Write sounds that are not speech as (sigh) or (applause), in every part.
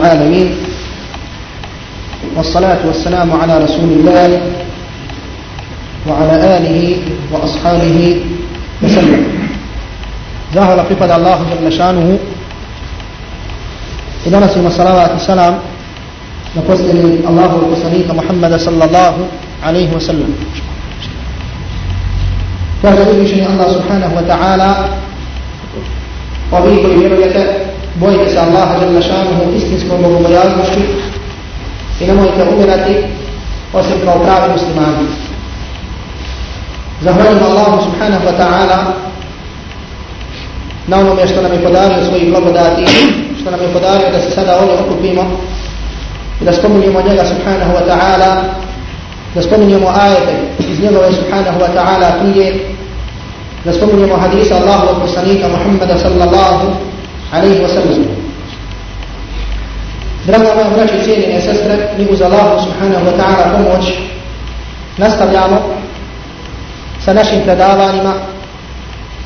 العالمين. والصلاة والسلام على رسول الله وعلى آله وأصحابه وسلم. ظهر قفد الله جل شأنه. إذا نسلم الصلاة والسلام نقص الله وقصنيك محمد صلى الله عليه وسلم. فهذا الله سبحانه وتعالى وبيك يبيرك Bojite se Allaha žele šanuhu Istinskom bogobojaznošću I nemojte umirati Osim kao pravi muslimani Zahvaljujem Allahu subhanahu wa ta'ala Na onome što nam je podario svojih blagodati Što nam je podario da se sada ovdje okupimo I da spominjemo njega subhanahu wa ta'ala da spominjemo ajete iz njegove subhanahu wa ta'ala knjige, da spominjemo hadisa Allahu wa poslanika Muhammada sallallahu wa sallam. Draga moja braći i cijenine sestre, mi uz Allahu subhanahu wa ta'ala pomoć nastavljamo sa našim predavanjima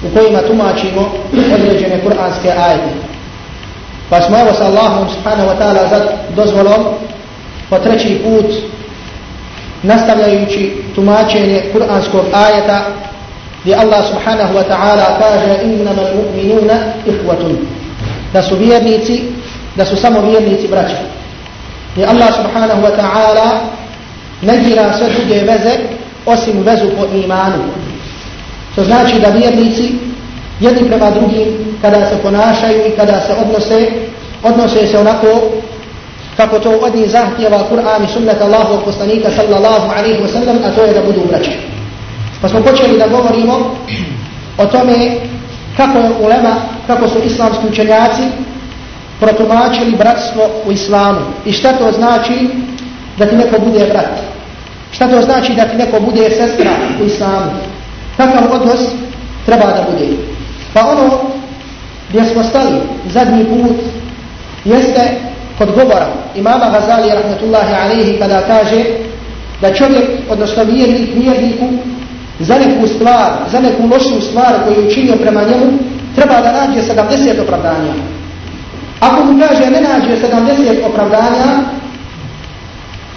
u kojima tumačimo određene kuranske ajete. Pa smo evo sa Allahom subhanahu wa ta'ala za dozvolom po treći put nastavljajući tumačenje kuranskog ajeta gdje Allah subhanahu wa ta'ala kaže innama mu'minuna ihvatun da su vjernici da su samo vjernici braća I Allah subhanahu wa ta'ala negira sve druge veze osim vezu po imanu to znači da vjernici jedni prema drugim kada se ponašaju i kada se odnose odnose se onako kako to od njih zahtjeva Kur'an i sunnet Allahovog poslanika sallallahu alaihi wa sallam, a to je da budu braće. Pa smo počeli da govorimo o tome kako je ulema, kako su islamski učenjaci protumačili bratstvo u islamu i šta to znači da ti neko bude brat. Šta to znači da ti neko bude sestra u islamu. Kakav odnos treba da bude. Pa ono gdje smo stali zadnji put jeste kod govora imama Gazali rahmetullahi alaihi kada kaže da čovjek, odnosno vjernik, vjerniku za neku stvar, za neku lošu stvar koju je učinio prema njemu, treba da nađe 70 opravdanja. Ako mu kaže ne nađe 70 opravdanja,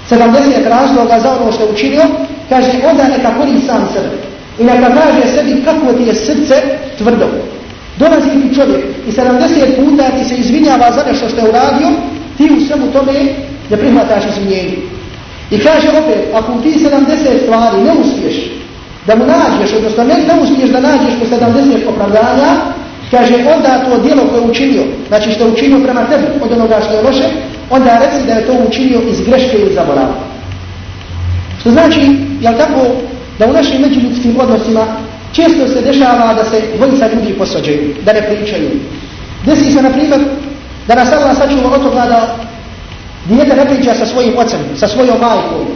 70 razloga za ono što je učinio, kaže onda neka kori sam sebe. I neka kaže sebi kako ti je srce tvrdo. Dolazi ti čovjek i 70 puta ti se izvinjava za nešto što je uradio, ti u svemu tome ne prihvataš izvinjenje. I kaže opet, ako ti 70 stvari ne uspiješ da mu nađeš, odnosno ne, da uspiješ da nađeš po 70 opravdanja, kaže onda to djelo koje je učinio, znači što je učinio prema tebi od onoga što je loše, onda reci da je to učinio iz greške ili zaborava. Što znači, jel tako, da u našim međuljudskim odnosima često se dešava da se dvojica ljudi posvađaju, da ne pričaju. Desi se, na primjer, da nas Allah sačuva od toga da dijete ne priča sa svojim ocem, sa svojom majkom,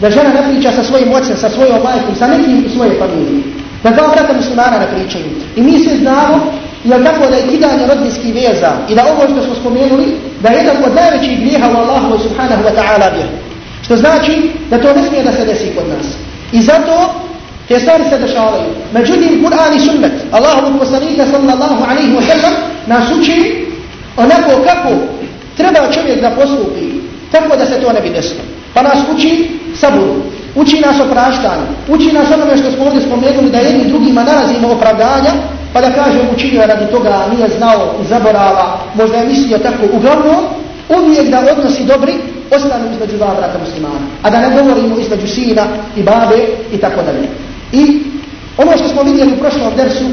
da žena ne priča sa svojim ocem, sa svojom majkom, sa nekim u svojoj familiji. Da dva brata muslimana ne pričaju. I mi se znamo, jel tako da je kidanje rodinskih veza i da ovo što smo spomenuli, da je jedan od najvećih grijeha u Allahu subhanahu wa ta'ala bih. Što znači da to ne smije da se desi kod nas. I zato te stvari se dešavaju. Međutim, Kur'an i sunnet, Allahu poslanika sallallahu alaihi wa sallam, nas uči onako kako treba čovjek da postupi, tako da se to ne bi desilo. Pa nas uči saburu, uči nas opraštanju, uči nas onome što smo ovdje spomenuli da jednim drugima nalazimo opravdanja, pa da kažem učinio radi toga, nije znao i zaborava, možda je mislio tako. Uglavnom, uvijek da odnosi dobri, ostanu između dva brata muslimana. A da ne govorimo između sina i babe i tako dalje. I ono što smo vidjeli u prošlom dersu,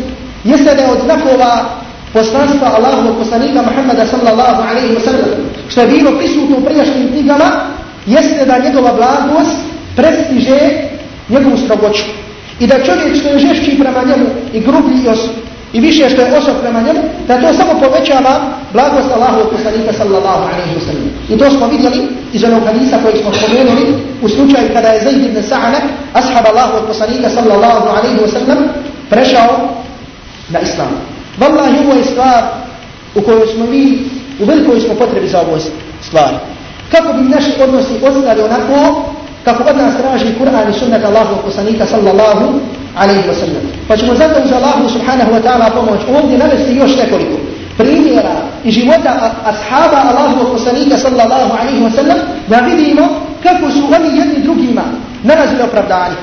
jeste da je od znakova poslanstva Allahovog poslanika Muhammada sallallahu alaihi wa sallam, što je bilo prisutno u prijašnjim knjigama, jeste da njegova blagost prestiže njegovu strogoću. I da čovjek što je žešći prema njemu i grublji i, i više što je osob prema njemu, da to samo povećava blagost Allahu poslanika sallallahu alaihi wa sallam. I to smo vidjeli iz onog hadisa kojeg smo spomenuli u slučaju kada je Zaid ibn Sa'ana, ashab Allahu poslanika sallallahu alaihi wa sallam, prešao na islam. Wallahi ovo je stvar u kojoj smo mi, u velikoj smo potrebi za ovoj stvari. Kako bi naši odnosi ostali onako, kako od nas traži Kur'an i sunnet Allahu poslanika sallallahu alaihi wa sallam. Pa ćemo zato uz Allahu subhanahu wa ta'ala pomoć ovdje navesti još nekoliko. primjera i života ashaba Allahu poslanika sallallahu alaihi wa sallam da vidimo kako su oni jedni drugima nalazili opravdanje.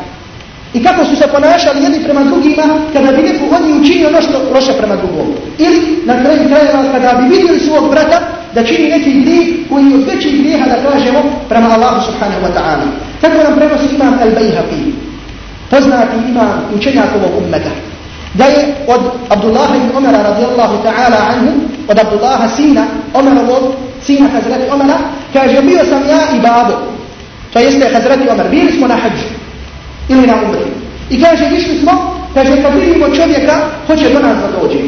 I kako su se ponašali jedni prema drugima kada bi neko od njih učinio nešto loše prema drugom. Ili na kraju krajeva kada bi vidjeli svog brata da čini neki grijeh koji je od većih grijeha da kažemo prema Allahu subhanahu wa ta'ala. Tako nam prenosi imam al-Bayhaqi, poznati imam učenjakovog ummeta. Da je od Abdullaha ibn Umara radijallahu ta'ala anhu, od Abdullaha sina, Omerovog sina Hazreti Omara, kaže bio sam ja i babo, to jeste Hazreti Omar, bili smo na hađu ili na umri. I kaže, išli smo, kaže, kad vidimo čovjeka, hoće do nas da dođe.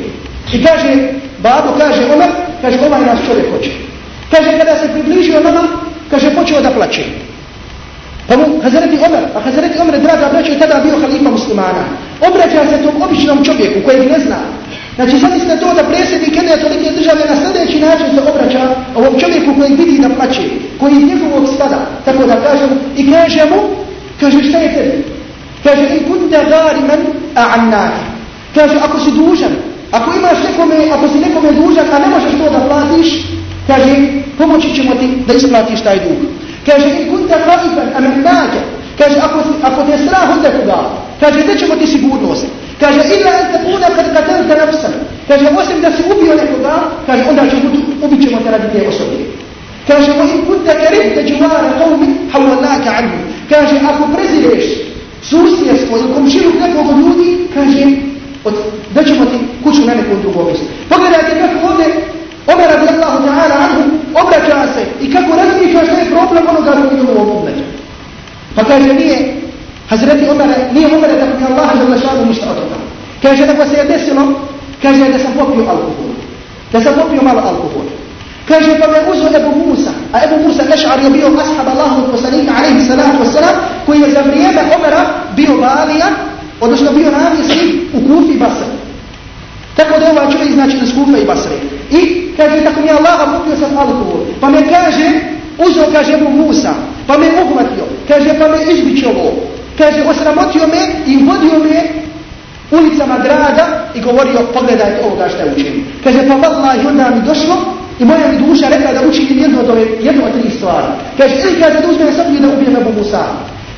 I kaže, babo, kaže, Omar, kaže, ovaj nas čovjek hoće. Kaže, kada se približio nama, kaže, počeo da plaće. Pa mu Hazreti Omer, a Hazreti Omer, draga braća, je tada bio halifa muslimana. Obraća se tom običnom čovjeku kojeg ne zna. Znači, sad ste to da predsjednik jedne tolike države na sljedeći način se obraća ovom čovjeku koji vidi da plaće, koji iz njegovog stada, tako da kažem, i kaže mu, kaže šta je tebi? Kaže, in kunta gariman a'annaki. Kaže, ako si dužan, ako imaš nekome, ako si nekome dužan, a ne možeš to da platiš, kaže, pomoći ćemo ti da isplatiš taj dug. Kaže, in kunta gariban nake. Kaže, ako, si, ako te strah od nekoga, kaže, gdje ćemo ti sigurnost? Kaže, ila en te puna kad katelte nafsan. Kaže, osim da si ubio nekoga, kaže, onda će ubit ćemo te radi te osobe. Kaže, o in kunta keribte džuvara qavmi, hawallaka anhu. Kaže, ako prezireš susjedstvo ili komšinu nekog od ljudi, kaže, da ćemo ti kuću na nekom drugom mjestu. Pogledajte kako ovdje Omer radijallahu ta'ala anhu obraća se i kako razmišlja što je problem onoga koji je u ovom pogledu. Pa kaže, nije Hazreti Omer, nije Omer da mi Allah za šanu ništa od toga. Kaže, nego se je desilo, kaže da sam popio alkohol. Da sam popio malo alkohol. Kaže, pa me uzo Ebu Musa, a Ebu Musa Eš'ar je bio ashab Allahu poslanika, alaihi salatu wasalam, koji je za vrijeme Omera bio valija, odnosno bio namjesnik u Kufi i Basri. Tako da je ovaj čovjek znači iz Kufa i Basri. I kaže, tako mi je Allah popio sam alkohol. Pa me kaže, uzeo kaže mu Musa, pa me uhvatio, kaže, pa me izbićo. Kaže, osramotio me i vodio me ulicama grada i govorio, pogledajte ovoga šta je učinio. Kaže, pa vallahi, onda mi došlo i moja mi duša rekla da učinim jednu od, ove, jednu od tri stvari. Kaže, ili kaže da uzmene sablju da ubijem Abu Musa.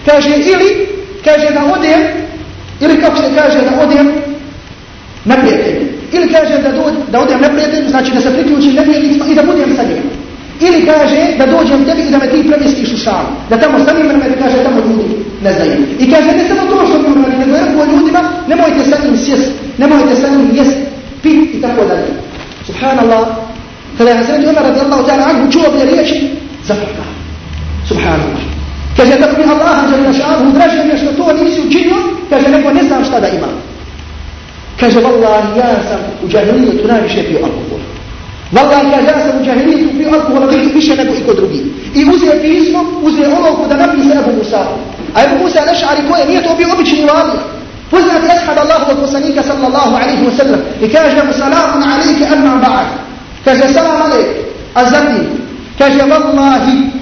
Kaže, ili, kaže da odem, ili kako se kaže da odem na prijatelju. Ili kaže da, do, da odem na prijatelju, znači da se priključim nevjernicima i da budem sa njim. Ili kaže da dođem tebi i da me ti premjestiš u šalu. Da tamo sami mene me kaže tamo ljudi ne znaju. I kaže ne samo to što mi uradi, nego rekao ljudima nemojte sa njim sjest, nemojte sa njim jest, pit i tako dalje. Subhanallah. Kada je Hazreti Umar radijallahu ta'ala anhu čuo ove riječi, zaplaka. Subhanallah. Kaže tako mi Allah žele šanu, draže mi što to nisi učinio, kaže neko ne znam šta da ima. Kaže, vallahi, ja sam u džahilijetu najviše pio alkohol. Wallahi kaže ja sam u džahilijetu pio alkohola više nego i kod drugi. I uzeo pismo, uzeo olovku da napise Ebu Musa. A Ebu Musa nešari koje nije to bio obični valija. Poznati ashab Allahu poslanika sallallahu alaihi wa sallam. I kaže mu salamun alaike anma ba'ad. Kaže salam alaik. A zatim kaže wallahi.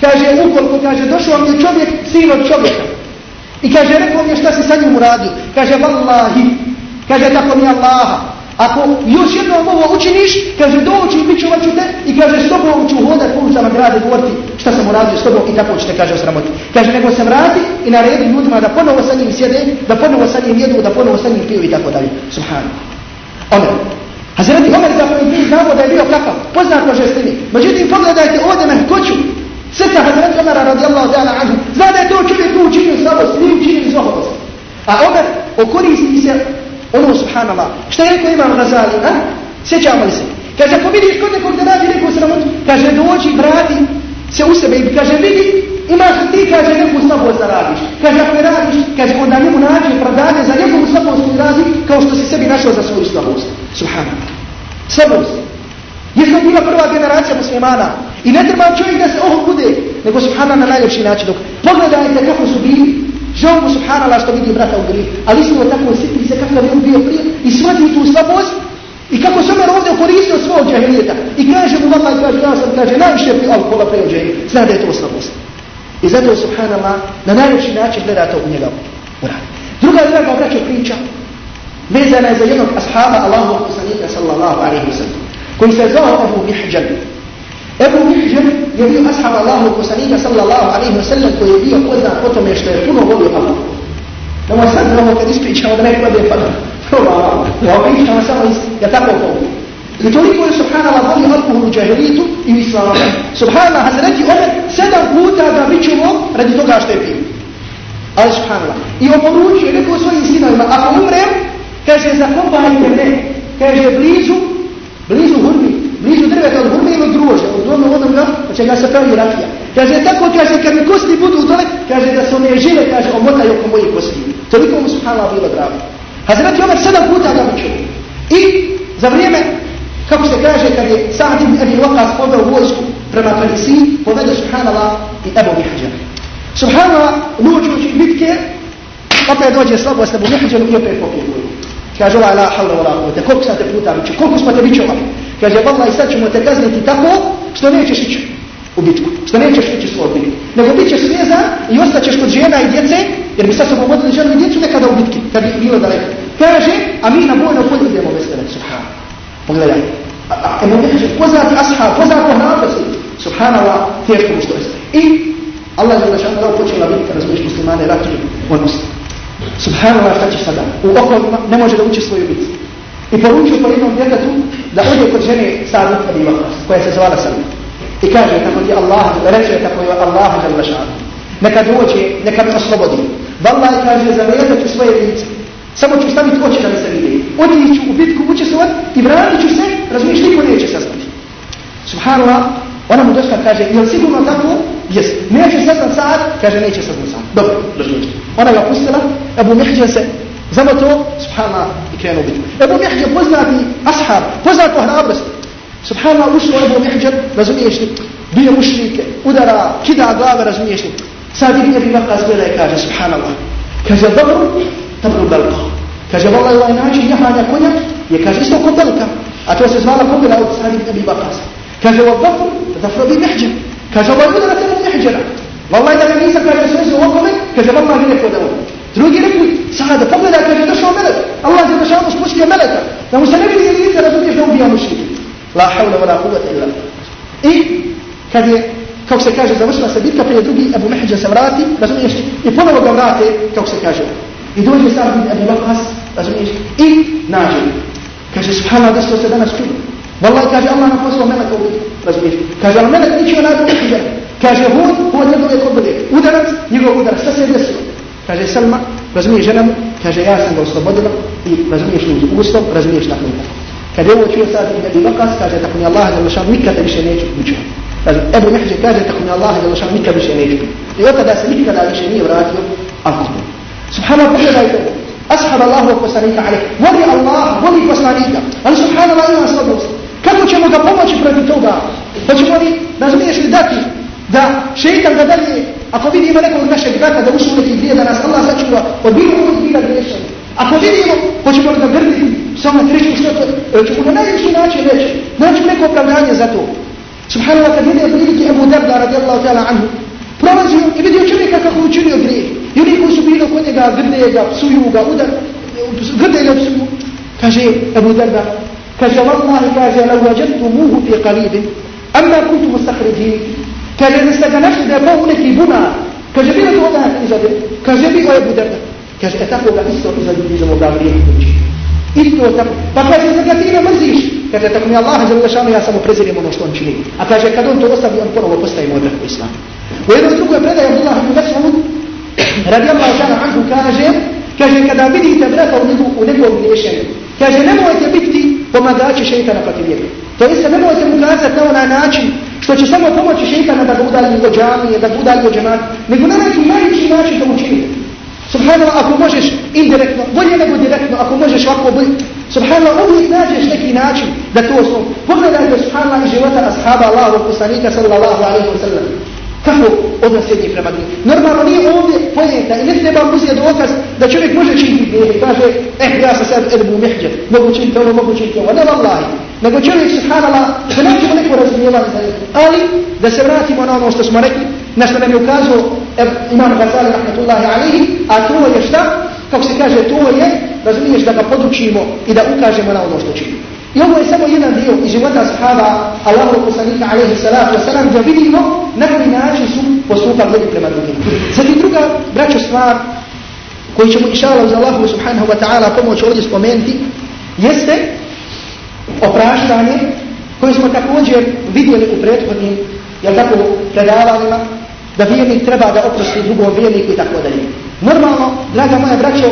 Kaže ukoliko kaže došao mi je čovjek, sin od čovjeka. I kaže rekao mi je šta si sa njim uradio. Kaže wallahi. Kaže tako mi Allaha. Ako još jednom ovo učiniš, kaže doći i bit ću te i kaže s tobom ću hodat po ulicama grada i govoriti šta sam uradio s tobom i tako ćete kaže osramoti. Kaže nego se vrati i naredi ljudima da ponovo sa njim sjede, da ponovo sa njim jedu, da ponovo sa njim piju i tako dalje. Subhanu. Omer. Hazreti Omer za koji mi znamo da je bio kakav, poznato žestini. Međutim, pogledajte ovdje na koću. Srca Hazreti Omera radijallahu ta'ala anhu. Zna da je to čovjek tu učinio slabost, nije učinio zlohodost. A Omer okoristi se Ono subhanallah. Šta je rekao imam Razali? A? Sjećamo li se? Kaže, ako vidiš kod nekog da nađe neku sramotu, kaže, dođi, vrati se u sebe i kaže, vidi, imaš li ti, kaže, neku slabost da radiš. Kaže, ako ne radiš, kaže, onda njemu nađe opravdanje za njegovu slabost koji radi, kao što si sebi našao za svoju slabost. Subhanallah. Slabost. Jesmo bila prva generacija muslimana. I ne treba čovjek da se oho bude, nego subhanallah na najljepši način. Dok pogledajte kako su bili, Žao mu Allah što vidi brata u grih, Ali isto tako siti se kakav je on bio prije i shvati tu slabost i kako se Omer ovdje koristio svog džahilijeta. I kaže mu vama i kaže, ja sam kaže, najviše pri alkohola prije džahilijeta. Zna da je to slabost. I zato subhanallah na najljepši način gleda to u njega uradi. Druga draga braća priča vezana je za jednog ashaba Allahu poslanika sallallahu alaihi wa sallam, koji se zvao Abu Mihđan. Ebu Mihđan je bio ashab Allahu poslanika sallallahu alaihi wa sallam, koji je bio poznat po tome što je puno volio Allah. Da mu sad ovo kad ispričamo da neko bude pada. Hvala, ovo pričamo samo iz, ja tako povijek. I toliko je subhanallah voli alkohol u džahilijetu i u islamu. Subhanallah, Hazreti Omer sedam puta ga bićuvo radi toga što je pio. Ali subhanallah. I oporučio je rekao svojim sinovima, ako umrem, kaže, zakopajte me, kaže, blizu, blizu hurmi, blizu drveta od gume ili od druže, od dome onoga, pa će se pravi rakija. Kaže, tako kaže, kad mi kosti budu dole, kaže, da se one žile, kaže, omotaju oko mojih kosti. Toliko mu subhanallah bilo drago. Hazreti Omer sedam puta ga bićuvo. I za vrijeme Kako se kaže kad je Sa'd ibn Abi Waqas poveo vojsku prema Kalisi, povede Subhanallah i Ebu Mihđan. Subhanallah, nuđući bitke, opet dođe slabo s Ebu Mihđan i opet popije. Kaže ovaj la havla wa la kuvvete, koliko sam te puta biću, koliko smo te bićovali. Kaže, valla sad ćemo te kazniti tako što nećeš ići u bitku, što nećeš ići svoj bitku. Nego bit ćeš svezan i ostaćeš kod žena i djece, jer bi sa sobom vodili ženu i djecu nekada u bitki, kad bi bilo daleko. Kaže, a mi na bojno polje idemo bez tebe, subhanallah. Pogledaj. Ebu Mihđe, poznati ashab, poznati hrabrosti. Subhanallah, teško mu što jeste. I Allah je našao da počela biti, kada razumiješ muslimane, ratuju odnosno. Subhanallah, šta ćeš sada? U okolima ne može da uči svoju bitku. I poručio po jednom djetetu da uđe kod žene Sadu Abi Bakras, koja se zvala Salma. I kaže, tako ti Allah, reče tako je Allah da zašao. Neka dođe, neka me oslobodi. Wallah kaže, zavrijedat ću svoje lice. Samo ću staviti oči da mi se vidi. Odići u bitku učestvovat i vratit ću se, razumiješ, niko neće saznati. Subhanallah, ona mu došla kaže, jel sigurno tako? Jes. Neće saznat sad? Kaže, neće saznat sad. Dobro, razumiješ. Ona ga pustila, Ebu Mihđan se زمتو سبحان الله كانوا بجوا أبو محجب وزنا دي أصحاب وزنا تو هنا سبحان الله وشو أبو محجب؟ لازم يشتي. بيا مشرك ودرا كده آغا لازم يشتي. سادي بيا بيبقى اسئله كاجا سبحان الله. كاجا ضبر تبر بلقا كاجا والله الله ناجي يا حاجة كنا يا كاجا سو كنتلك اتوس زمان كنت لا سادي بيا بيبقى اس كاجا والضبر تفر بيا محجب. كاجا والله ما تنحجر والله إذا ما بيسك كاجا سو وقمك والله ما بيسك Drugi rekli, sada pogledaj, kaže, došao melek. Allah je došao mu spustio meleka. Da mu se ne vidi lice, razumiješ da ubija mušlike. La havla wa la kuvata illa. I kad je kako se kaže, završila se bitka, prije drugi Abu Mehđa se vrati, razumiješ, i ponovo ga vrate, kako se kaže, I dođe sad bin Abi Waqqas, razumiješ, i nađe. Kaže, subhanallah, desilo se danas čudo. Wallahi, kaže, Allah nam poslao meleka u razumiješ. Kaže, ali melek drugi hiđer. Kaže, hod, hod njegove kod bude. Udarac, njegov udarac, šta se je desilo? Kaže, Salma, razumiješ žena mu, kaže, ja sam ga oslobodila i razumiješ ljudi uslov, razumiješ na knuta. Kad je ovo čuo sad bin Abi Waqqas, kaže, tako mi Allah, da lašan, nikada više neću učiti. Ebu Mehđe kaže, tako mi Allah, da lašan, nikada više neću. I od tada se nikada više nije vratio alkohol. Subhanallah, pogledajte. Ashab Allahu poslanika alaih. Voli Allah, voli poslanika. Ali subhanallah ima slabost. Kako ćemo ga pomoći protiv toga? Hoćemo li, razumiješ li dati da šeitan ga dalje, ako vidimo nekog našeg brata da ušu neki grije da nas Allah sačuva, od bilo ovog grija griješan. Ako vidimo, hoćemo li ga grditi, samo treći što to, e, ćemo na najviši način reći, naći neko opravdanje za to. Subhanallah, kad vidio prilike Ebu Darda radijallahu ta'ala anhu, prolazio i vidio čovjeka kako učinio grije. I oni koji su bili kod njega, grde ga, psuju ga, udar, grde ga, psuju. Kaže Abu Darda, kaže Wallahi, kaže, lau vađetu muhu fi qalibin, amma kuntu mustakriđi, kaže, da ste ga našli da je pao u neki bunar, kaže, bilo to odak izade, kaže, bilo je Abu kaže, e tako ga isto izade iz ovoga vrijeme kući. Isto tako, pa kaže, da ga ti ne mrziš, kaže, tako mi Allah, za ulašanu, ja samo prezirim ono što on čini. A kaže, kad on to ostavi, on ponovo postaje modrak u islamu. U jednom drugoj predaje Abdullah ibn Mas'ud, (clears throat) radi Allah ta'ala anhu kaže, kaže kada vidite brata u, njegu, u njegovom griješenju, kaže nemojte biti pomagači šeitana protiv njega. To jeste nemojte mu kazati na onaj način što će samo pomoći šeitana da ga udalji od džamije, da ga udalji od džemata, nego na neki najveći način da učinite. Subhanallah, ako možeš indirektno, bolje nego direktno, ako možeš ovako bolje. Subhanallah, uvijek nađeš neki način da to osnovu. Pogledajte, subhanallah, iz života ashaba Allahu poslanika sallallahu alaihi wa sallam. Kako odnos jedni prema drugim? Normalno nije ovdje pojenta i ne treba uzeti dokaz da čovjek može činiti grijehe kaže, eh, ja sam sad Ebu Mihđer, mogu činiti ono, mogu činiti ovo. Ne, vallahi. Nego čovjek, subhanallah, da nećemo neko razumijevati za njega. Ali, da se vratimo na ono što smo rekli, na što nam je ukazao Imam Ghazali, rahmatullahi alihi, a to je šta? kako se kaže, to je, razumiješ, da ga podučimo i da ukažemo na ono što čini. I ovo je samo jedan dio iz života sahaba Allahu poslanika alaihi salatu wasalam da vidimo na koji način su postupali jedni prema drugim. Zatim druga, braćo stvar, koji ćemo inša Allah uz Allahu subhanahu wa ta'ala pomoć ovdje spomenuti, jeste opraštanje koje smo također vidjeli u prethodnim, jel tako, predavanjima, da vjernik treba da oprosti drugom vjerniku i tako dalje. Normalno, draga moja braćo,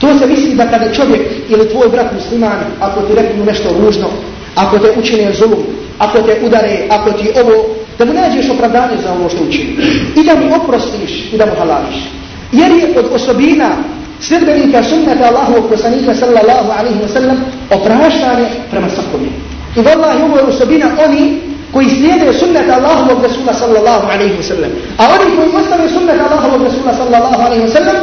to se misli da kada čovjek ili tvoj brat musliman, ako ti reknu nešto ružno, ako te učine zulum, ako te udare, ako ti ovo, da mu nađeš opravdanje za ono što učini. I da mu oprostiš i da mu halališ. Jer je od osobina sljedbenika sunnata Allahovog poslanika sallallahu alaihi wa sallam opraštanje prema svakome. I vallahi ovo je osobina oni koji slijede sunnet Allahovog Rasula sallallahu alaihi wa sallam. A oni koji ostave sunnet Allahovog Rasula sallallahu alaihi wa sallam,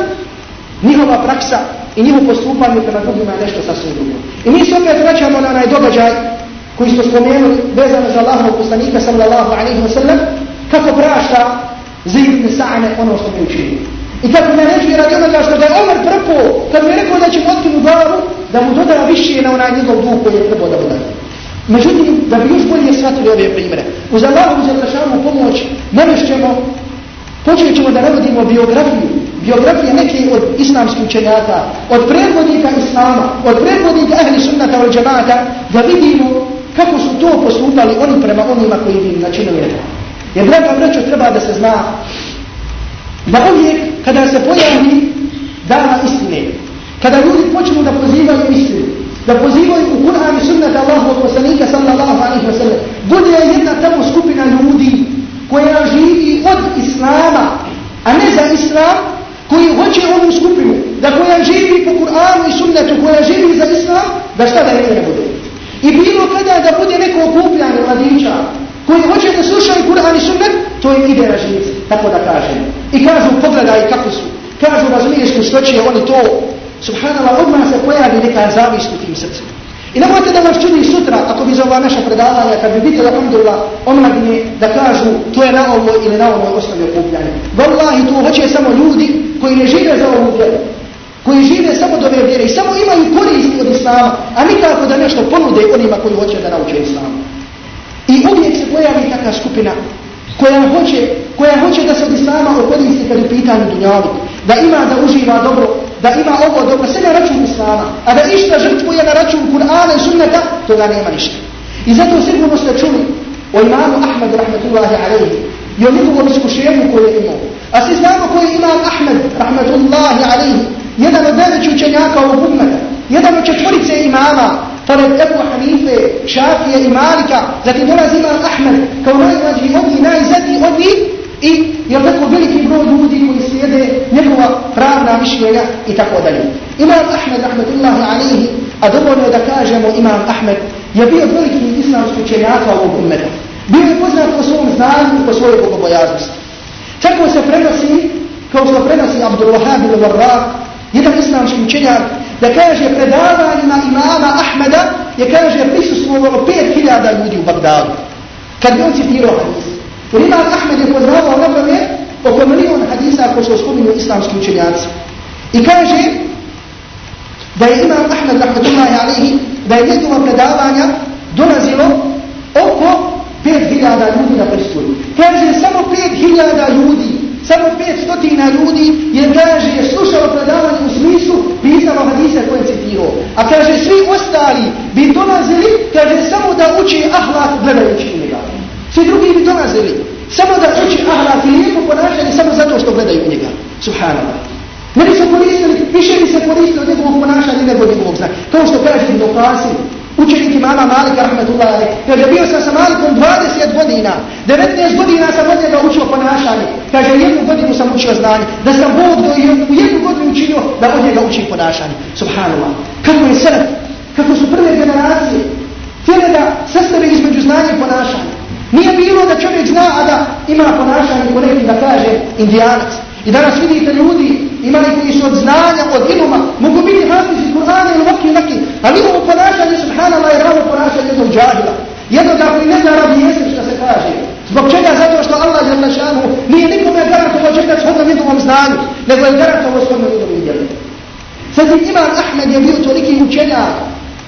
njihova praksa i njihovo postupanje prema drugima je nešto sasvim drugo. I mi se opet vraćamo na onaj događaj koji smo spomenuli vezano za Allahovog poslanika sallallahu alaihi wa sallam, kako prašta Zaid ibn Sa'ane ono što mi učinio. I kako ne reći radi onoga što ga je Omer prpo, kad mi je rekao da će mu otkinu glavu, da mu doda više na onaj njegov duh koji je trebao da bude. Međutim, da bi još bolje shvatili ove primere, uz Allahovu zatrašavnu pomoć, navešćemo, počet ćemo da navodimo biografiju, biografije neke od islamskih učenjaka, od predvodnika islama, od predvodnika ahli sunnata od džemata, da vidimo kako su to postupali oni prema onima koji bi načinili to. Jer, draga vrećo, treba da se zna da uvijek kada se pojavi dana istine, kada ljudi počnu da pozivaju istinu, da pozivaju u Kur'an i sunnat Allahu poslanika sallallahu alaihi wa sallam, bude jedna tamo skupina ljudi koja živi od Islama, a ne za Islam, koji hoće ovu skupinu, da koja živi po Kur'anu i sunnetu, koja živi za Islam, da šta da ne bude. I bilo kada da bude neko okupljanje mladića, koji hoće da slušaju Kur'an i sunnet, to im ide na živce, tako da kažem. I kažu, pogledaj kako su. Kažu, razumiješ tu što će oni to, subhanallah, odmah se pojavi neka zavist u tim srcima. I nemojte da vas čudi sutra, ako bi za ova naša predavanja, kad bi vidjeli, alhamdulillah, omladine, da kažu, to je na ovo ili na ovo osnovi okupljanje. Wallahi, to hoće samo ljudi koji ne žive za ovu vjeru, koji žive samo do ove vjere i samo imaju korist od islama, a nikako da nešto ponude onima koji hoće da nauče islamu. I uvijek se pojavi takva skupina koja hoće, koja hoće da se od islama okoristi kad je pitanje dunjavu, da ima da uživa dobro, da ima ovo dobro, sve na račun islama, a da išta žrtvuje na račun Kur'ana i sunneta, toga nema ništa. I zato sigurno ste čuli o imamu Ahmedu rahmetullahi alaihi i o njegovom iskušenju koje je imao. A svi znamo koji je imam Ahmed rahmetullahi alaihi, jedan od najvećih učenjaka ovog umeta, jedan od četvorice imama, pored Ebu Hanife, Šafije i Malika, zatim dolazi imam Ahmed kao najmlađi od njih, najzadniji od njih, i je tako veliki broj ljudi koji slijede njegova pravna mišljenja i tako dalje. Imam Ahmed, rahmetullahi alihi, a dovoljno je da kažemo imam Ahmed, je bio veliki islamski učenjaka ovog umeta. Bio je poznat po svom znanju i po svojoj bogobojaznosti. Tako se prenosi, kao što prenosi Abdul ibn Warraq, jedan islamski učenjak, da kaže predavanjima imama Ahmeda, je kaže prisustvovalo 5000 ljudi u Bagdadu. Kad bi on citirao hadis. Jer imam Ahmed je poznavao na oko milion hadisa ako se spominju islamski učenjaci. I kaže da je imam Ahmed rahmatullahi alihi, da je njegova predavanja dolazilo oko 5000 ljudi na prsturu. Kaže samo 5000 ljudi samo 500 ljudi je kaže je slušalo predavanje u smislu pisalo hadise koje citirao. A kaže svi ostali bi dolazili, kaže samo da uči ahlak gledajući. Svi drugi bi dolazili, samo da uči ahlak i lijepo ponašanje samo zato što gledaju njega. Subhanallah. Ne bi se koristili, više bi se koristili od njegovog ponašanja nego od njegovog znaka. Kao što kaže Ibn Qasim, učenik imama Malika rahmetullahi, kaže bio sam sa Malikom 20 godina, 19 godina sam od njega učio ponašanje, kaže jednu godinu sam učio znanje, da sam Bog do u jednu godinu učinio da od njega učim ponašanje. Subhanallah. Kako je srp, kako su prve generacije, htjeli da sestave između znanja i ponašanja. Nije bilo da čovjek zna, a da ima ponašanje ko neki da kaže indijanac. I danas vidite ljudi, imali koji su od znanja, od iluma, mogu biti hafizi Kur'ana ili ovakvi neki, ali imamo ponašanje, subhanallah, je rano ponašanje jednog džahila. Jednog koji ne zna radi jesem što se kaže. Zbog čega? Zato što Allah je našanu nije nikome garantovo čega shodno njegovom znanju, nego je garantovo shodno njegovim djelom. Sad imam Ahmed je bio toliki učenjak,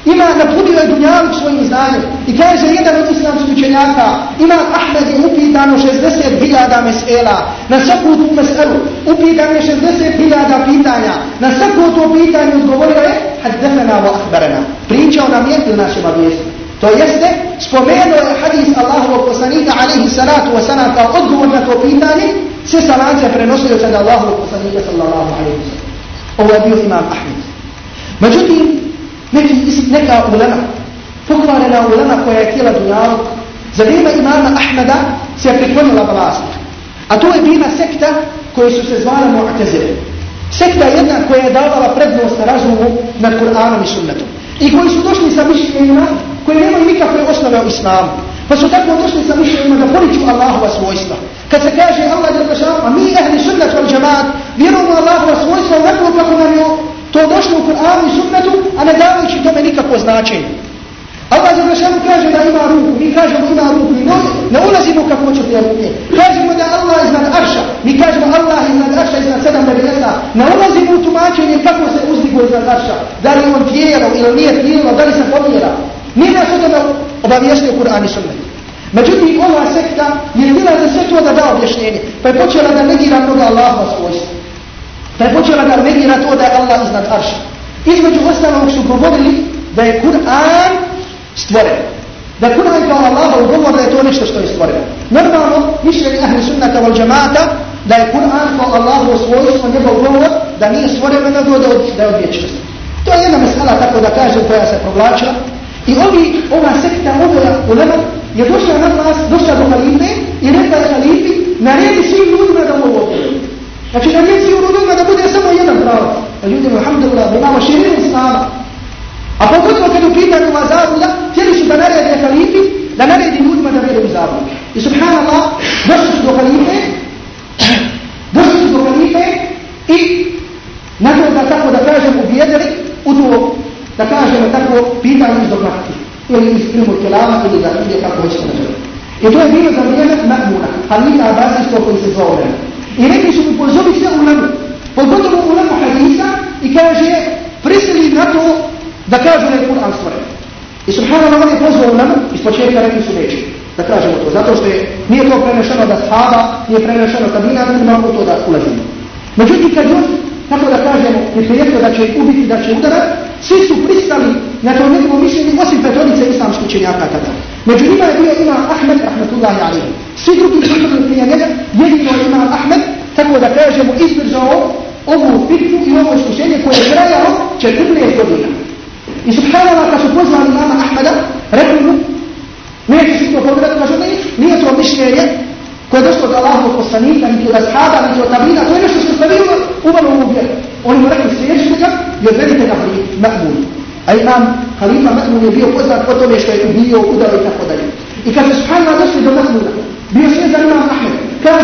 ima napunio je dunjavuk svojim znanjem i kaže jedan od islamskih učenjaka imam Ahmed je upitano 60.000 mesela na svaku tu meselu upitan je 60.000 pitanja na svaku to pitanje odgovorio je haddefena wa ahbarena pričao nam je ili našem abijesu to jeste spomenuo je hadis Allahovog poslanika alaihi salatu wa salam kao odgovor na to pitanje sve salance prenosio se da Allahovog poslanika sallallahu alaihi wa sallam ovo je bio imam Ahmed međutim neki, neka ulema, pokvarena ulema koja je htjela dunjalu, za vrijeme imama Ahmeda se je priklonila vlast. A to je bila sekta koji su se zvala Mu'tazile. Sekta jedna koja je davala prednost na razumu nad Kur'anom i sunnetom. I koji su došli sa mišljenjima koji nemaju nikakve osnove u islamu. Pa su tako došli sa mišljenjima da poriču Allahova svojstva. Kad se kaže Allah je zašao, a mi ehli sunnet wal džemaat, vjerujemo Allahova svojstva onako kako nam je To došlo u Kur'anu i sunnetu, a ne davajući tome nikakvo značenje. Allah za našemu kaže da ima ruku, mi kažemo ima ruku, i mi ne ulazimo kako će te. Kažemo da Allah iznad arša, mi kažemo Allah iznad arša, iznad sedam nebesa. Ne ulazimo u tumačenje kako se uzdigo iznad arša. Da li on tijelo ili nije tijelo, da li se pomjera. Nije nas o tome obavještio Kur'an i sunnet. Međutim, ova sekta je htjela za sve to da da objašnjenje, pa je počela da negira mnogo Allahova svojstva. Pa je počela da negira to da je Allah iznad arša. Između ostalog su govorili da je Kur'an stvoreno. Da Kur'an kao Allah govor da je to nešto što je stvoreno. Normalno, mišljeni ahli sunnata wal džamata, da je Kur'an kao Allah u svojstvo njegov govor, da nije stvoreno nego da, da je od vječnosti. To je jedna mesela, tako da kažem, koja se provlačila. I ovi, ova sekta, ova ulema, je došla na vlast, došla do halife i rekla je halifi, naredi svim ljudima da mogu ovdje. Znači naredi svim ljudima da bude samo jedan pravac. A ljudi, alhamdulillah, imamo širinu islama. A pogotovo kad u pitanju ova zabluda, htjeli su da narede halifi, da naredi ljudima da vjeruju zabludu. I subhanallah, došli su do halife, (clears throat) došli su do halife i nakon da tako da kažem ubijedili u to, da kažemo tako, pitanje iz dogmatike. Ili iz ilmu kelama, ili da ide kako hoćete na želju. I to je bilo za vrijeme Mahmuna, halifa Abasijstvo koji se zove. I rekli su mu pozovi sve ulemu, pogotovo u ulemu hadisa i kaže prisili na to da kažu da je Kur'an stvoren. I subhanallah on je pozvao ulemu, iz početka rekli su neće da kažemo to, zato što je, nije to prenešeno da sahaba, nije prenešeno da bina, ne imamo to da ulazimo. Međutim, kad on, tako da kažemo, je da će ubiti, da će udarat, svi su pristali na to njegovo mišljenje, osim petodice islamskih učenjaka tada. Među njima je bio imam Ahmed, rahmatullahi alihi. Svi drugi su bili prije njega, jedino imam Ahmed, tako da kažemo, izdržao ovu fitnu i ovo iskušenje koje je trajalo 14 godina. سبحان الله كشفوز على الإمام أحمد. رحمه نيت سيدنا فوق ذلك مشهد إيه نيت ومش نيا كده سوت الله وقصني كان كده أصحابه كده تابينا كده شو سوت تابينا وما لهم بيا ونمرك السيرش كده يزيد كده مقبول. أي نعم خليفة مقبول يبيه فوز على قطه ليش كده يبيه وقده ويتا قطه ليه إذا سبحان الله دست دم مقبول. بيصير الإمام أحمد كده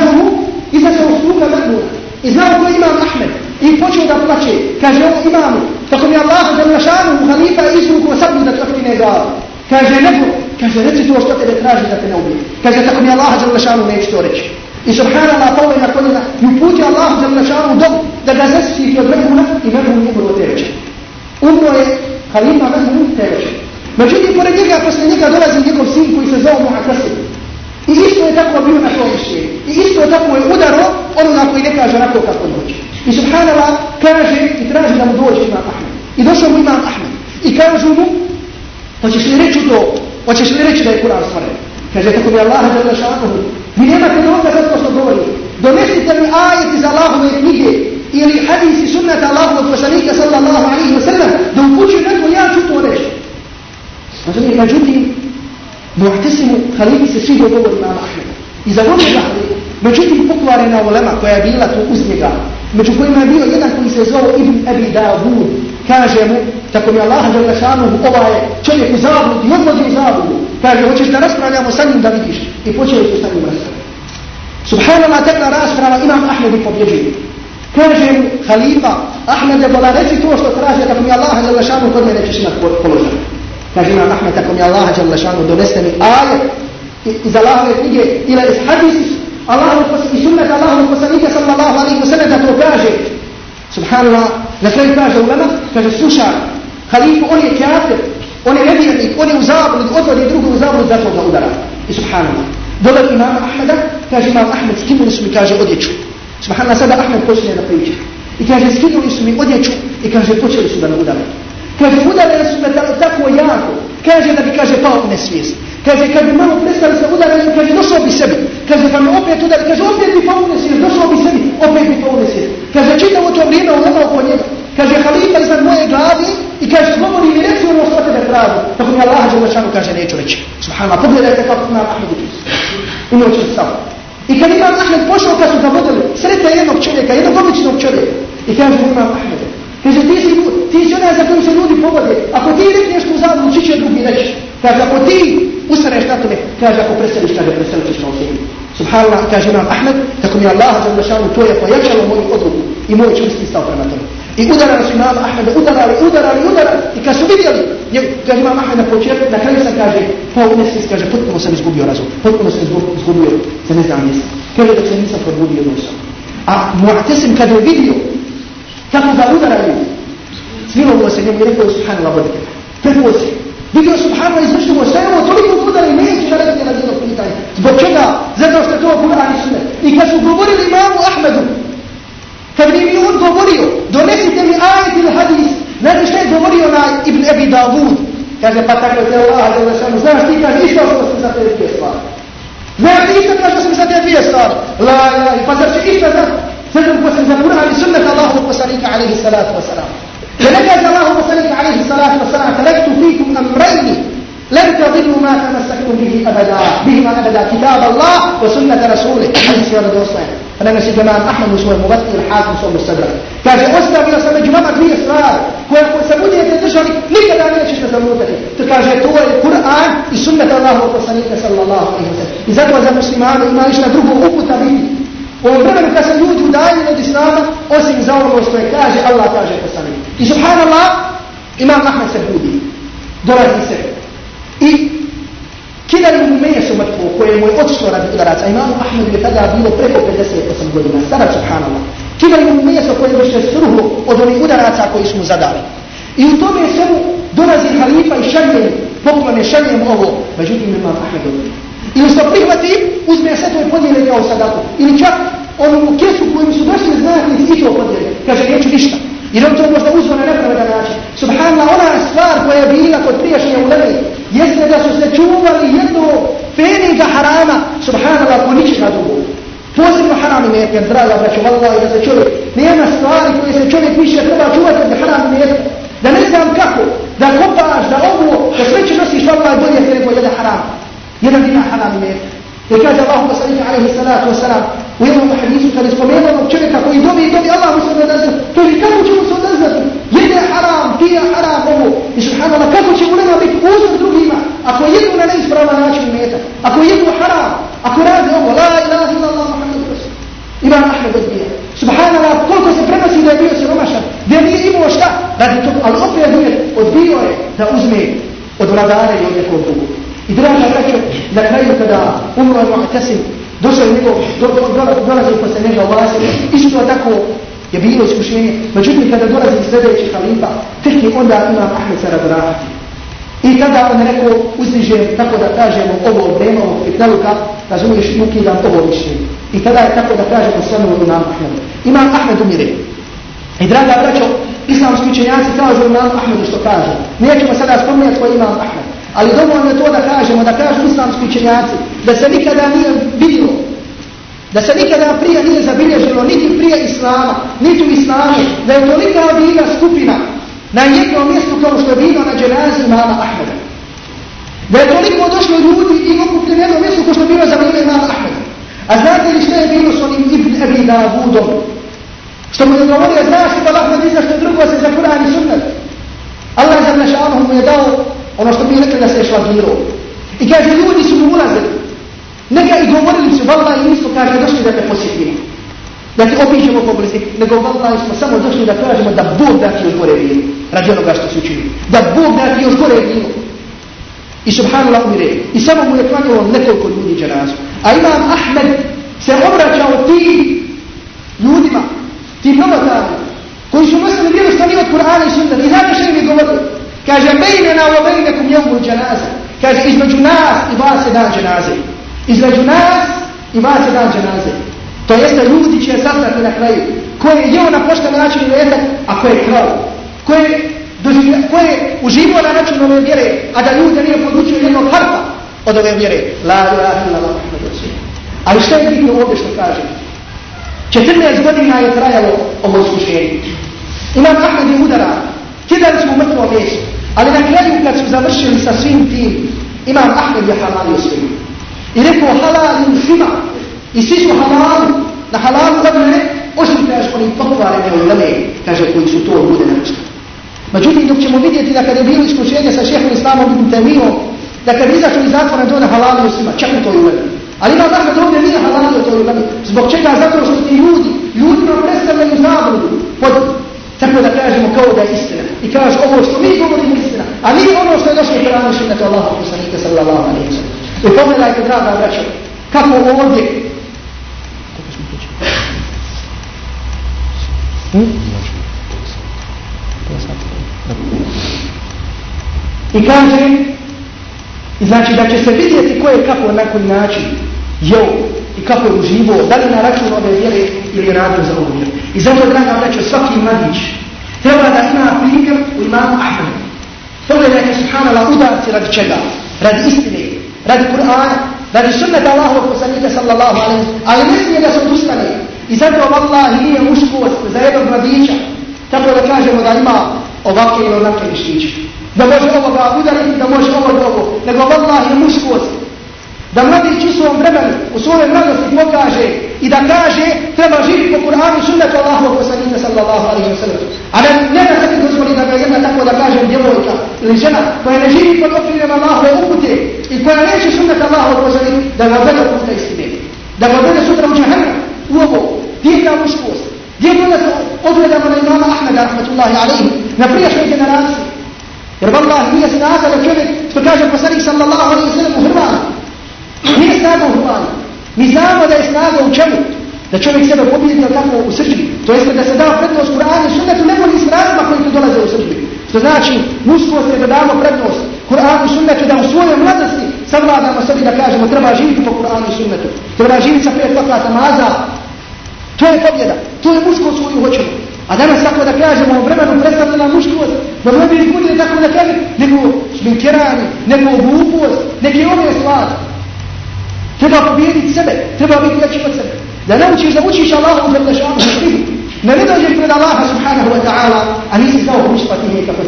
إذا توصلوا مقبول. إذا هو الإمام أحمد I počeo da plaće. Kaže ovo imamu. Tako mi je Allah za našanu u halifa izvuku sablju da ti ne glavu. Kaže neko, kaže reci to što tebe traži da te ne ubije. Kaže tako mi je Allah za našanu neće to reći. I subhanallah ovaj pao je na koljena i uputi Allah za našanu dom da ga zasvijeti od Mahmuda i Mahmud umro te veće. Umro je halifa Mahmud te veće. Međutim, pored njega, posle njega dolazi njegov sin koji se zove Muhakasim. I isto je tako bio na to mišljenje. I isto je tako je udaro ono na koji ne kaže onako kako dođe. I subhanallah kaže i traži da mu dođe imam Ahmed. I došao mu imam Ahmed. I kažu mu, hoćeš li reći to, hoćeš li reći da je Kur'an stvoren? Kaže, tako mi Allah da šanuhu. Vi nemate doka za to što govori. Donesite mi ajet iz Allahove knjige ili hadis i sunnet Allahovog poslanika sallallahu alaihi wa sallam da upućuju neko ja ću to reći. Međutim, Mu'tesimu halifi se svi govori imam Ahmed. I za volje ga Međutim, pokvarena ulema koja je bila tu uz njega, među kojima je bio jedan koji se zove Ibn Abi Dawud, kaže mu, tako mi Allah žele šanuhu, ova je čovjek u zabudu, i odvodi u zabudu, kaže, hoćeš da raspravljamo sa njim da vidiš. I počeli su sa njim raspravljati. Subhanallah, takva rasprava, imam Ahmed i pobjeđuje. Kaže mu, halifa, Ahmed je bila, reci to što traže, tako mi Allah žele šanuhu, kod me nećeš imat položaj. Kaže imam Ahmed, tako mi Allah žele šanuhu, doneste mi ajet iz Allahove knjige ili iz hadisi Allahu i sunnet Allahu poslanika sallallahu alaihi wasallam da to kaže. Subhanallah, Na kraju kaže ulema, kaže slušaj, halifu, on je kafir, on je nevjernik, on je u zablud, odvodi drugu u zablud, zato ga udara. I subhanallah. Dole imama Ahmeda, kaže imam Ahmed, skinuli su mi, kaže, odjeću. Subhanallah, sada Ahmed počne da priča. I kaže, skinuli su mi odjeću i kaže, počeli su da me udarati. Kaže, udarali su me tako jako. Kaže da bi, kaže, pao u nesvijest. Kaže, kad bi malo prestali se udarati, kaže, došao bi sebi. Kaže, pa me opet udari, kaže, opet bi pao u došao bi sebi, opet bi pao u. Kaže, čitavo to vrijeme ulema oko njega. Kaže, halifa iznad moje glavi i kaže, govori mi reći ono što tebe pravi. Tako mi Allah je uvačanu kaže, neću reći. Subhanallah, pogledajte kako imam Ahmed učin. U će sam. I kad imam Ahmed pošao, kad su ga vodili, sreta jednog čovjeka, jednog običnog čovjeka. I kaže, imam Ahmed, Kaže, ti si, ti si onaj za kojim se ljudi povode. Ako ti rekneš tu zabunu, či će drugi reći. Kaže, ako ti ustaneš na tome, kaže, ako preseliš, kaže, preselit ćeš na osjeću. Subhanallah, kaže imam Ahmed, tako mi je Allah za našanu, to je pojačalo moju odluku i moj čvrsti stav prema tome. I udarali su imam Ahmeda, udarali, udarali, udarali. I kad su vidjeli, je, kaže imam Ahmed na početku, na kraju sam kaže, pa u mjesec, kaže, potpuno sam izgubio razum, potpuno sam izgubio, se ne znam mjesec. Kaže, dok se nisam probudio nosom. A Mu'tesim kada je vidio se njemu i rekao je subhanallah vodite. Prvo se. Vidio i zašto mu sve ovo toliko udari neće da rekne na jedno pitanje. Zbog čega? Zato što to Kur'an i sunnet. I kad su govorili imamu Ahmedu, kad bi mi on govorio, donesite mi ajet ili hadis, znate što je govorio na Ibn Ebi Davud? Kaže, pa tako je Allah, da šanu, znaš ti kaže, išao sam za te dvije stvari. Znaš ti išao kaže sam za te dvije stvari. La, la, pa zar će išao فلم وسلم القرآن سنة الله وصليك عليه الصلاة والسلام. فنجد الله وصليك عليه الصلاة والسلام؟ تركت فيكم أمرين. لن تضلوا ما تمسكتم به أبدا. بهما أبدا. كتاب الله وسنة رسوله. حديث يا رضي الله نسي جماعة أحمد وسوى المغطي الحاكم وسوى المستدرك. كاجة أستا بلا سنة جماعة في إسرار ويقول يتدشرك ليه لا نشيش نسموتك تكاجة هو القرآن سنة الله وصليك صلى الله عليه وسلم. إذا كنت مسلمان إما إشنا دروه أبو تبيه U ovom vremenu kad se ljudi udaju od islama, osim za ono što je kaže, Allah kaže poslanik. I subhanallah, imam Ahmed se budi. Dolazi se. I kidali mu meso mrtvo koje mu je otišlo radi udaraca. Imam Ahmed je tada bilo preko 58 godina. Sada subhanallah. Kidali mu meso koje je više struhlo od onih udaraca koji su mu zadali. I u tome svemu dolazi halifa i šalje poklone, šalje ovo. Međutim, imam Ahmed odbija. Ili se prihvati, uzme sve to i podijeli kao sadaku. Ili čak onu kesu koju su došli znatnici i to podijeli. Kaže, neću ništa. Jer on to možda uzme na nepravedan način. Subhanallah, ona stvar koja je bila kod prijašnje ulemi, jeste da su se čuvali jedno feninga harama, subhanallah, ko ničega drugo. Posebno haram i metke, draga braću, vallah, da se čovjek, nema stvari koje se čovjek više treba čuvati za haram i metke. Da ne znam kako, da kopaš, da ovo, da sve će nosiš, vallah, bolje se nego jedan haram. jedan ima haram i Jer kaže Allah poslanik alaihi salatu wasalam u jednom hadisu kada je spomenuo onog čovjeka koji dobi i dobi Allah mu se odazva. To je kako će mu se odazvati? Jede haram, pije haram ovo. I subhanallah kako će ulema biti uzor drugima ako jedu na neispravan način meta. Ako jedu haram, ako radi ovo, la ilaha illallah muhammadu rasul. Imam Ahmed odbija. Subhanallah koliko se prenosi da je bio siromašan, da nije imao šta, radi to, ali opet odbio je da uzme od vladara i od nekog drugog. I draga braćo, na kraju kada umro Mu'tasim, došao je njegov, do, do, do, dolazi posle njega u isto tako je bilo iskušenje. Međutim, kada dolazi sljedeći halifa, tek je onda imam Ahmed sa razrahati. I tada on rekao, uzdiže, tako da kažemo, ovo vreme, ovo fitneluka, razumiješ, ukidam ovo mišljenje. I tada je tako da kažemo svemu imam Ahmed. Imam Ahmed umire. I draga braćo, islamski učenjaci kažu imam Ahmedu što kaže. Nećemo sada spominjati koji imam Ahmed. Ali dovoljno je to da kažemo, da kažu islamski učenjaci, da se nikada nije vidio, da se nikada prije nije zabilježilo, niti prije islama, niti u islamu, da je tolika bila skupina na jednom mjestu kao što je bilo na dželazi mama Ahmeda. Da je toliko došlo ljudi i okupili na jednom mjestu kao što je bilo za vrijeme mama Ahmeda. A znate li što je bilo s onim Ibn Abi Davudom? Što mu je govorio, znaš li pa Ahmed izašto drugo se za Kur'an i sunnet? Allah za našalom mu je dao ono što mi rekli da se je šlagirao. I kaže, ljudi su mu ulazili. Neka i govorili su, valla i nisu, kaže, došli da te posjetimo. Da ti opiđemo po blizni. Nego valla smo samo došli da tražimo da Bog da ti još gore vino. Radi onoga što su učinili. Da Bog da ti još gore vino. I subhanallah umire. I samo mu je klanjalo nekoliko ljudi džanazu. A imam Ahmed se obraćao ti ljudima, ti novotarima, koji su nosili vjeru Kur'ana i sunnet. I znate što im je govorio? Kaže, bejnena u bejnekum jevmu dženaze. Kaže, između nas i vas je dan dženaze. Između nas i vas je dan dženaze. To jeste ljudi će sastrati na kraju. Ko je jeo na pošten način i vetak, a ko je krao. Ko je, doživio, ko je uživio na način ove vjere, a da ljudi nije podučio jednog harpa od ove vjere. La ilaha illa Allah Ali što je bitno ovdje što kaže? 14 godina je trajalo ovo iskušenje. Imam Ahmed je udara. Kidali smo mrtvo mjesto. Ali na kraju kad su završili sa svim tim, Imam Ahmed je halalio svima. I rekao halalim svima. I svi su halali. Na halalu od mene, osim kaže oni pokvarene u leme, kaže koji su to bude naručili. Međutim, dok ćemo vidjeti da kada je bilo iskušenje sa šehom Islamom ibn Temijom, da kada izašli iz zatvora do na halalio svima, čak i to i. Ali ima Ahmed ovdje nije halalio to i ulemi. Zbog čega? Zato što ti ljudi, ljudima predstavljaju zabludu. Pod Tako da kažemo kao da je istina. I kažeš ovo što mi govorimo istina. A nije ono što je došlo u Koranu sunnetu Allaha poslanika sallallahu alaihi wa sallam. I pogledajte, draga braćo, kako ovdje... Hm? I kaže, znači da će se vidjeti ko je kako na koji način jeo i kako je uživo, da li na račun ove vjere ili radio za ovu vjeru. I zato, draga vreću, svaki mladić treba da ima primjer u imamu Ahmed. Pogledajte, subhanallah, udarci radi čega? Radi istine, radi Kur'ana, radi sunnata Allahovog poslanika sallallahu alaihi ali ne smije da se odustane. I zato, vallahi, nije muškost za jednog mladića, tako da kažemo da ima ovakve ili onakve mišliće. Da može ovoga udariti, da može ovo drugo. nego vallahi muškost da mladić u svom vremenu, u svojoj mladosti pokaže i da kaže treba živjeti po Kur'anu i sunnetu Allahovog poslanika sallallahu alaihi wa sallam. A ne, ne da se dozvoli da ga jedna tako da kažem djevojka ili žena koja ne živi pod okriljem Allahove upute i koja neće sunnet Allahovog poslanika da ga vede puta istine. Da ga vede sutra u džahenna u ovo. Gdje je ta muškost? Gdje je da se odgledamo na imama Ahmeda rahmatullahi alaihi na prijašnjoj generaciji? Jer vallaha nije se nazad da čovjek što kaže poslanik sallallahu alaihi wa sallam u Hrvanu Nije snaga u hrvani. Mi znamo da je snaga u čemu? Da čovjek sebe pobjedi na tako u srđbi. To jeste da se da prednost Kur'anu i sunnetu ne voli snagama koji tu dolaze u srđbi. Što znači, muškost je da damo prednost Kur'anu i sunnetu da u svojoj mladosti savladamo sebi da kažemo treba živjeti po Kur'anu i sunnetu. Treba živjeti sa pet vakata maza. To je pobjeda. To je muškost koju hoćemo. A danas tako da kažemo u vremenu predstavljena muškost, da mnogi bi bude tako da kaže, nego šminkiranje, nego glupost, neke ove stvari. Treba pobijediti sebe, treba biti veći od sebe. Da naučiš da učiš Allahu za lešanu na krivu. Ne ne dođeš pred Allaha subhanahu wa ta'ala, a nisi znao uspati nije kako.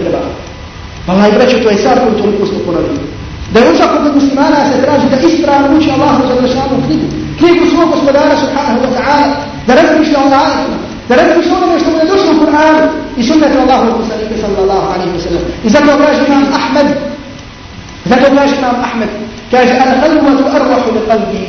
Da je učak od muslimana se traži da ispravno uči Allahu za lešanu knjigu. Knjigu svog gospodara subhanahu wa ta'ala, da razmišlja o ajetima, da razmišlja onome što mu je došlo u Kur'anu i sunnetu Allahu sallallahu alaihi wa sallam. I zato kaže imam Ahmed, zato kaže nam Ahmed, Kaže, al halvatu arrahu li qalbi.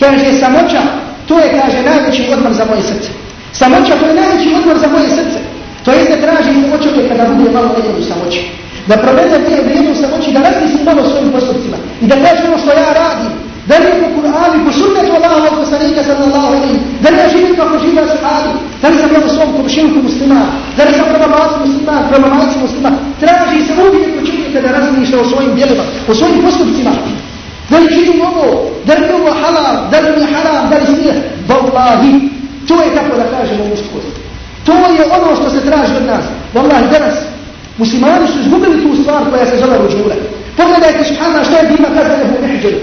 Kaže, samoća, to je, kaže, najveći odmor za moje srce. Samoća, to je najveći odmor za moje srce. To je da traži od čovjeka da bude malo vrijeme u samoći. Da provede te vrijeme u samoći, da razmisli malo svojim postupcima. I da kaže ono što ja radim. Da li je po Kur'anu, po sunnetu Allaha od poslanika sallallahu alaihi. Da li ja živim kako živa sahabi. Da li sam ja u svom komšinku muslima. Da li sam prema maci muslima, prema maci muslima. Traži se uvijek po čovjeka da razmišlja o svojim djelima, o svojim postupcima. Da li činim ovo? Da li ovo halal? Da li mi haram? Da li smije? Wallahi, to je tako da kažemo muškost. To je ono što se traži od nas. Wallahi, danas muslimani su izgubili tu stvar koja se zove ruđule. Pogledajte subhana što je bila kazna nehu nehđeru.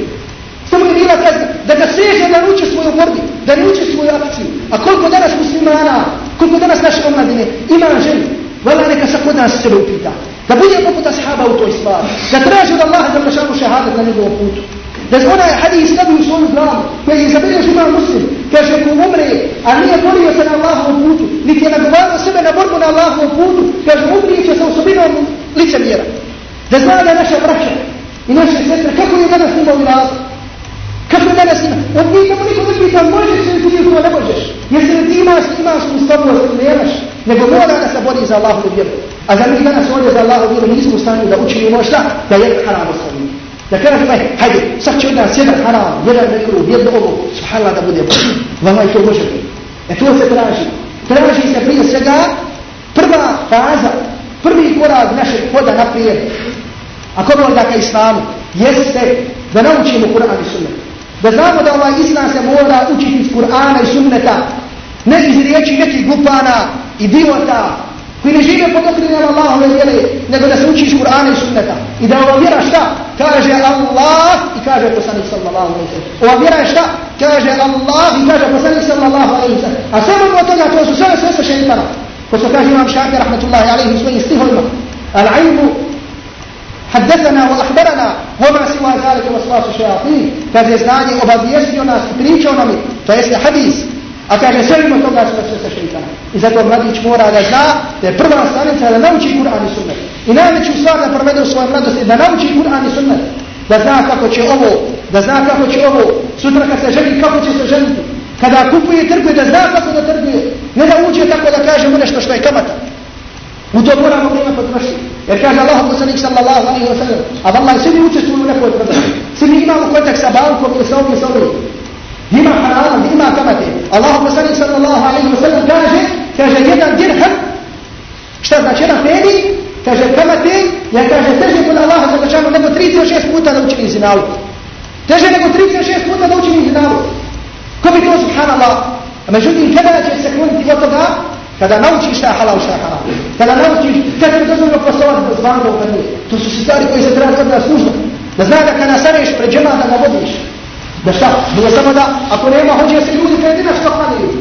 Što bila kazna? Da ga seže da ruče svoju borbi, da ruče svoju akciju. A koliko danas muslimana, koliko danas naše omladine ima ženu? Vala neka sa kod nas sebe upita. Da bude poput ashaba u toj stvari. Da traži od Allaha za mršanu šehadat na njegovom putu. Da je onaj hadis stavi u svoju glavu, koji je zabiljež ima muslim, kaže ako umre, a nije borio se na Allahovom putu, niti je nagovarao sebe na borbu na Allahovom putu, kaže umrije će sa osobinom lice. Da zna da je naša braća i naše sestre, kako je danas imao i razlog. Kako je danas ima? On tamo niko ne pita, možeš li ti to ne možeš? Jesi li ti imaš, imaš u stopnost ili nemaš? Nego mora da se bori za Allahovu vjeru. A za mi danas ovdje za Allahovu vjeru nismo u stanju da učinimo šta? Da jedan haram ostavimo. Da kažemo, aj, hajde, sad će od nas jedan haram, jedan nekru, jedno ovo, subhanallah da bude bolje. Vama i to može biti. E to se traži. Traži se prije svega prva faza prvi korak našeg hoda naprijed, ako bi onda ka islamu, jeste da naučimo Kur'an i sunnet. Da znamo da ovaj islam se mora učiti iz Kur'ana i sunneta, ne iz riječi nekih glupana, idiota, koji ne žive pod okrinjama Allahove vjere, nego da se uči iz Kur'ana i sunneta. I da ova vjera šta? Kaže Allah i kaže poslanik sallallahu alaihi sallam. Ova vjera je šta? Kaže Allah i kaže poslanik sallallahu alaihi sallam. A sve od toga to su sve sve sa šeitana. Ko što kaže imam Šakir, rahmatullahi alaihi u svojim stihovima. Al-ilmu حدثنا واخبرنا وما سوى ذلك وسواس الشياطين kaže znanje obavijestio nas i pričao nam to jeste hadis A kaže, sve ima toga što sve sa šeitana. I zato mladić mora da zna da je prva stanica da nauči Kur'an i sunnet. I najveću stvar da provede u svojoj mladosti da nauči Kur'an i sunnet. Da zna kako će ovo, da zna kako će ovo, sutra kad se ženi, kako će se ženiti. Kada kupuje trguje, da zna kako da trguje. Ne da uđe tako da kaže mu nešto što je kamata. U to moramo vrijeme potrošiti. Jer kaže Allah poslanik sallallahu alaihi wa sallam, a vallaj svi mi učestvuju u nekoj prodaji. Svi mi imamo kontakt sa bankom ili sa ovim sa ovim. Ima halala, ima kamate. Allah poslanik sallallahu alaihi wa sallam kaže, kaže jedan dirham, šta znači jedan peni, kaže kamate, ja kaže teže kod Allaha za začanu nego 36 puta da učini zinalu. Teže nego 36 puta da učini zinalu. Ko bi to subhanallah? A međutim, kada će se kloniti od toga, kada naučiš šta je halal, šta je haram. Kada naučiš, kada je dozvoljno poslovati bez banka u nije. To su stvari koje se treba kod nas nužno. Da zna da kada staneš pred džema da ga vodiš. Da šta? Bilo samo da, ako nema hođe se ljudi pojedinačno hvalili.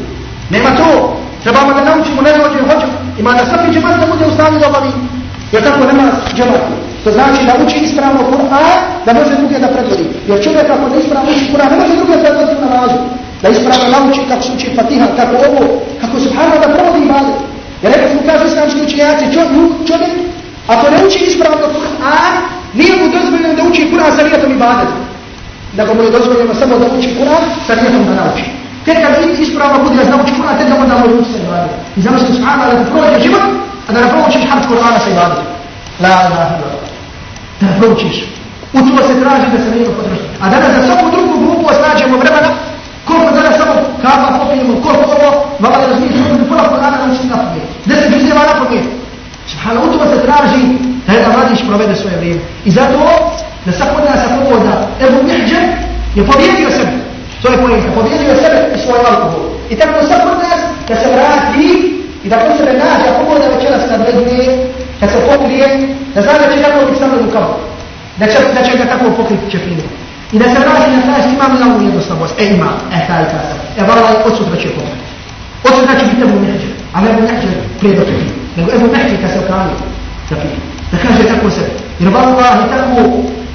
Nema to. Trebamo da naučimo, ne hođe hođe. Ima da svaki džemat da bude u stanju da obavi. Jer tako nema džemat. To znači da uči ispravno Kur'an, da može druge da predvodi. Jer čovjek ako ne ispravno uči Kur'an, ne može druge predvodi na namazu. Da ispravno nauči kako se uči Fatiha, kako ovo, kako Subhana subhano da provodi ibadet. Jer rekao smo kaže islamski učenjaci, čovjek, ako ne uči ispravno Kur'an, nije mu dozvoljeno da uči Kur'an sa rijetom ibadetom da mu je dozvoljeno samo da uči Kur'an, sa nijetom da nauči. Tek kad ispravno bude da nauči Kur'an, tek da onda može uči se ibadet. I zato što subhano da ti prođe život, a da ne proučiš harf Kur'ana sa ibadet. La, la, la. Da ne proučiš. U to se traži da se nije potroši. A danas za svaku drugu grupu ostađemo vremena, koliko danas samo kafa popijemo, koliko ovo, vama da razmišljamo, koliko bi pola Korana naučiti na pomijet. Deset žizeva na pomijet. Subhano, u tome se traži da jedan mladić provede svoje vrijeme. I zato da svako od nas ako da Ebu Mihđe je pobjedio sebe. To je pojenta, pobjedio sebe i svoj alkohol. I tako da svako od nas da se vrati i da kod sebe nađe, ako bude večeras kad leduje, kad se pokrije, da zna da će tako biti stavljen u kavu. Da će, da će ga tako pokriti čepinu. I da se vrati na taj imam na ovu jednostavnost. E ima, e taj taj taj. E vala od sutra će pokriti. Od sutra će biti Ebu Mihđe. A ne Ebu Mihđe prije do čepinu. Nego Ebu Mihđe kad se okranio. Da kaže tako sebe. Jer vala tako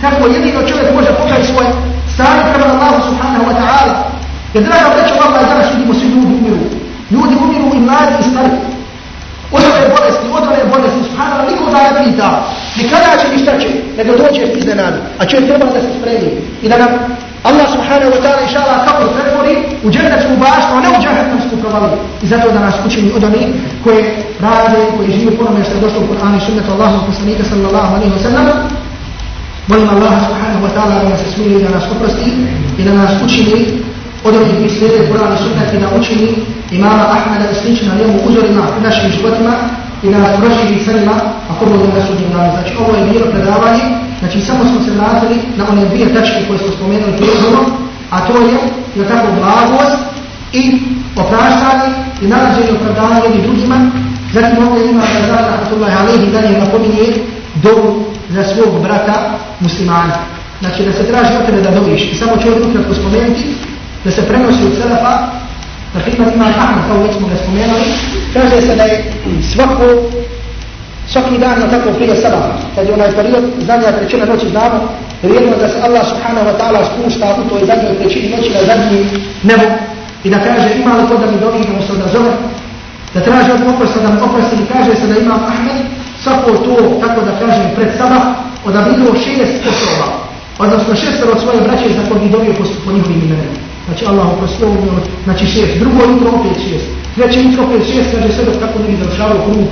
kako jedino čovjek može pokajati svoje stanje prema Allahu subhanahu wa ta'ala. Jer draga vreća Allah, danas vidimo svi ljudi umiru. Ljudi umiru i mladi i stari. Odore bolesti, odore bolesti, subhanahu wa niko da ne pita. Nikada će ništa će, nego dođe iznenadi. A čovjek treba da se spremi. I da nam Allah subhanahu wa ta'ala inša Allah kako pretvori u džernetsku baštu, a ne u džahretnomsku provaliju. I zato da nas učini od onih koje rade, koji žive po onome što je došlo u Kur'anu i sunnetu Allahu poslanika sallallahu alaihi wa sallam, Molim Allah subhanahu wa ta'ala da nas smiri da nas oprosti i da nas učini od onih koji slijede Kur'an i sunnet i da učini imama Ahmeda i slična njemu uzorima u našim životima i da nas proširi sa njima ako bude na sudnjem danu. Znači ovo je bilo predavanje, znači samo smo se vratili na one dvije tačke koje smo spomenuli prije a to je na tako blagost i opraštanje i nalaženje opravdanje jednim drugima. Zatim ovdje ima da zara, rahmatullahi alaihi, dalje napominje dobu za svog brata muslimana. Znači da se traži od tebe da dobiš. I samo ću ovdje ukratko spomenuti da se prenosi od Selefa, na primjer ima Ahmed, kao već smo ga spomenuli, kaže se da je svako, svaki dan na tako prije saba, kad je onaj period, zadnja trećina noći znamo, vrijedno da se Allah subhanahu wa ta'ala spušta u toj zadnjoj trećini noći na zadnji nebo. I da kaže ima li to da mi dobi, da se odazove, da traži od oprosta da mi oprosti. I kaže se da imam Ahmed, svako to, tako da kažem, pred sama, odabrilo šest osoba, odnosno šestero od svoje braće za koji bi dobio po njihovim imenima. Znači Allah oprostio ovo, znači šest. Drugo jutro opet šest. Treće jutro opet šest, kaže sebe kako tako ne bi završavao krug,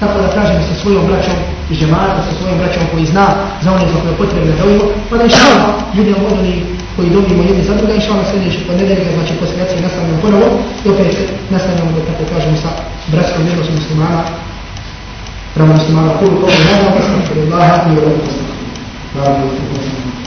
tako da kažem sa svojom braćom i džemata, sa svojim braćom koji zna za one za koje potrebno da dobimo, pa da inša ljudima odani koji dobijemo jedni za druga, inša Allah sljedeći ponedeljka, znači posle jacije nastavljamo ponovo i opet nastavljamo da tako kažem sa bratskom vjernosti muslimana prema muslimana. kuru kogu hada, astaghfirullaha i wa lakum astaghfirullaha.